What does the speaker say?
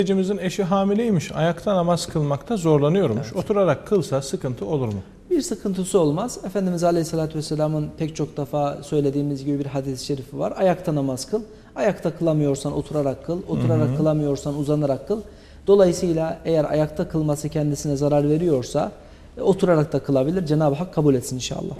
Seyircimizin eşi hamileymiş, ayakta namaz kılmakta zorlanıyormuş. Oturarak kılsa sıkıntı olur mu? Bir sıkıntısı olmaz. Efendimiz Aleyhisselatü Vesselam'ın pek çok defa söylediğimiz gibi bir hadis-i şerifi var. Ayakta namaz kıl. Ayakta kılamıyorsan oturarak kıl. Oturarak kılamıyorsan uzanarak kıl. Dolayısıyla eğer ayakta kılması kendisine zarar veriyorsa e, oturarak da kılabilir. Cenab-ı Hak kabul etsin inşallah.